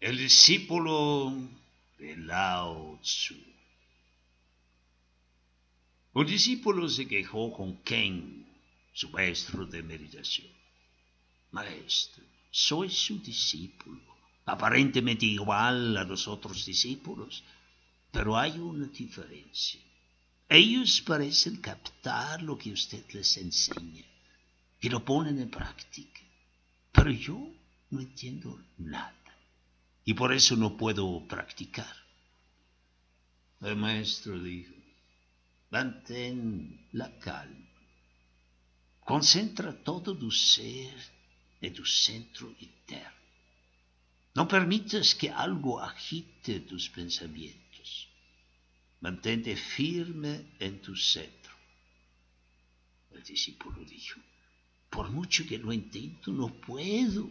el discípulo de Lao Tzu. Un discípulo se quejó con Ken, su maestro de meditación. Maestro, soy su discípulo, aparentemente igual a los otros discípulos, pero hay una diferencia. Ellos parecen captar lo que usted les enseña y lo ponen en práctica, pero yo no entiendo nada y por eso no puedo practicar. El maestro dijo, mantén la calma, concentra todo tu ser en tu centro interno. No permitas que algo agite tus pensamientos. Mantente firme en tu centro. El discípulo dijo, por mucho que lo intento, no puedo.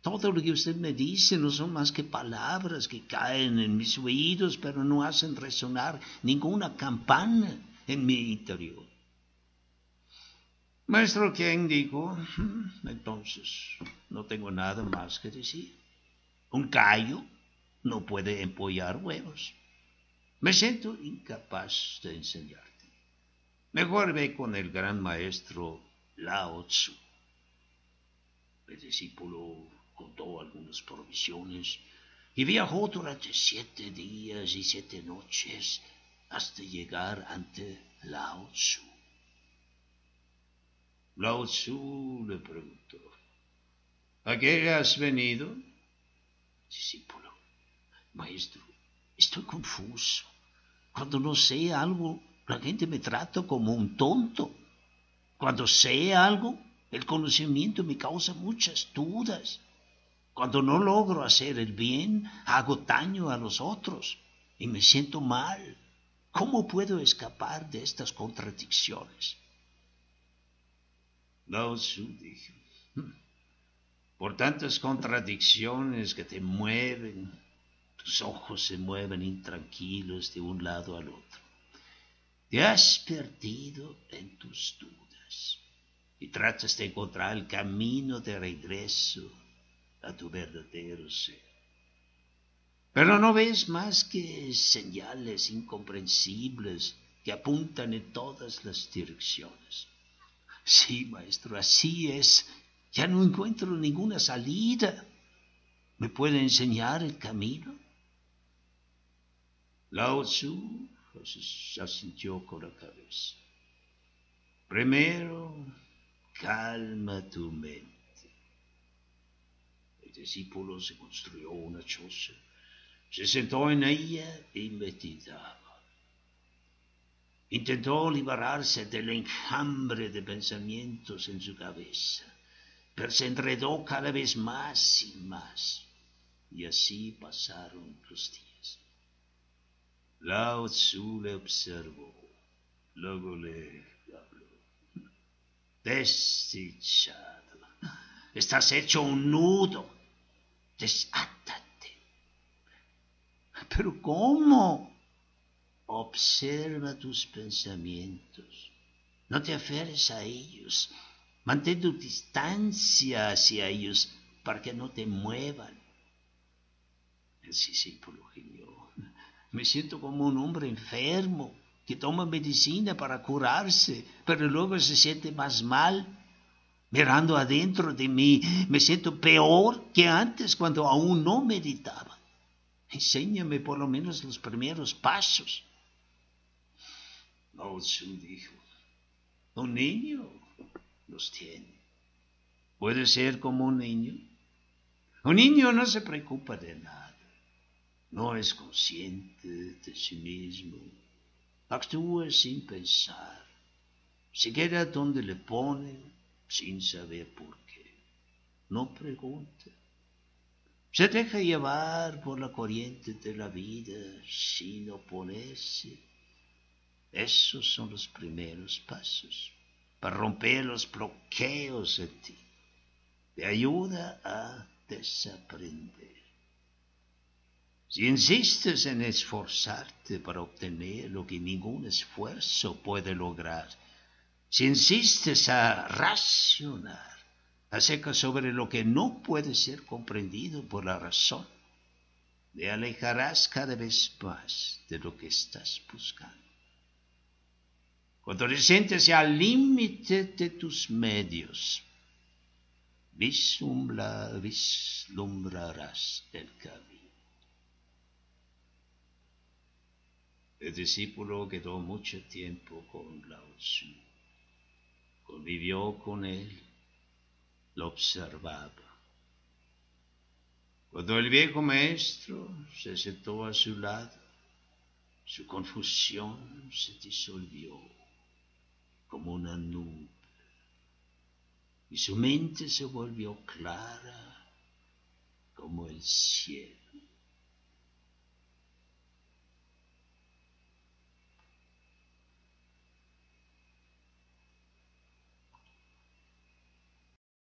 Todo lo que usted me dice no son más que palabras que caen en mis oídos, pero no hacen resonar ninguna campana en mi interior. Maestro Ken dijo, entonces no tengo nada más que decir. Un callo no puede empollar huevos. Me siento incapaz de enseñarte. Mejor ve con el gran maestro Lao Tzu. El discípulo contó algunas provisiones y viajó durante siete días y siete noches hasta llegar ante Lao Tzu. Lao Tzu le preguntó, ¿a qué has venido? Discípulo, maestro, estoy confuso. Cuando no sé algo, la gente me trata como un tonto. Cuando sé algo, el conocimiento me causa muchas dudas. Cuando no logro hacer el bien, hago daño a los otros y me siento mal. ¿Cómo puedo escapar de estas contradicciones? Lao Tzu dijo, por tantas contradicciones que te mueven, tus ojos se mueven intranquilos de un lado al otro. Te has perdido en tus dudas y tratas de encontrar el camino de regreso a tu verdadero ser. Pero no ves más que señales incomprensibles que apuntan en todas las direcciones. Sí, maestro, así es. Ya no encuentro ninguna salida. ¿Me puede enseñar el camino? Lao Tzu asintió con la cabeza. Primero, calma tu mente discípulo se construyó una choza, se sentó en ella y meditaba. Intentó liberarse del enjambre de pensamientos en su cabeza, pero se enredó cada vez más y más, y así pasaron los días. Lao Tzu le observó, luego le habló. Desdichado, estás hecho un nudo desátate. Pero ¿cómo? Observa tus pensamientos. No te aferres a ellos. Mantén tu distancia hacia ellos para que no te muevan. El discípulo gimió. Me siento como un hombre enfermo que toma medicina para curarse, pero luego se siente más mal mirando adentro de mí, me siento peor que antes cuando aún no meditaba. Enséñame por lo menos los primeros pasos. Lao dijo, un niño los tiene. ¿Puede ser como un niño? Un niño no se preocupa de nada, no es consciente de sí mismo, actúa sin pensar, se queda donde le ponen sin saber por qué. No pregunta. Se deja llevar por la corriente de la vida sin oponerse. Esos son los primeros pasos para romper los bloqueos en ti. Te ayuda a desaprender. Si insistes en esforzarte para obtener lo que ningún esfuerzo puede lograr, si insistes a racionar acerca sobre lo que no puede ser comprendido por la razón, te alejarás cada vez más de lo que estás buscando. Cuando te sientes al límite de tus medios, vislumbrarás el camino. El discípulo quedó mucho tiempo con Lao Tzu. Convivió con él, lo observaba. Cuando el viejo maestro se sentó a su lado, su confusión se disolvió como una nube y su mente se volvió clara como el cielo.